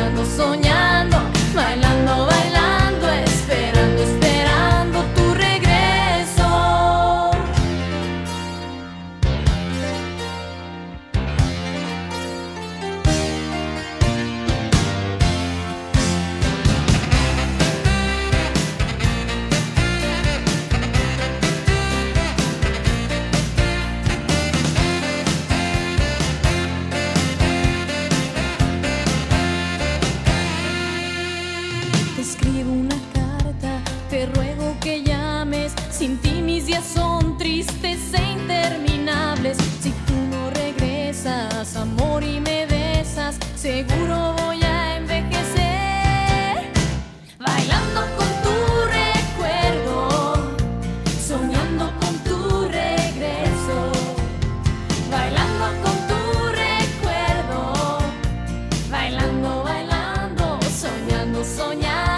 soñando, soñando. Sin ti mis días son tristes e interminables. Si tú no regresas, amor, y me besas, seguro voy a envejecer. Bailando con tu recuerdo, soñando con tu regreso. Bailando con tu recuerdo, bailando, bailando, soñando, soñando.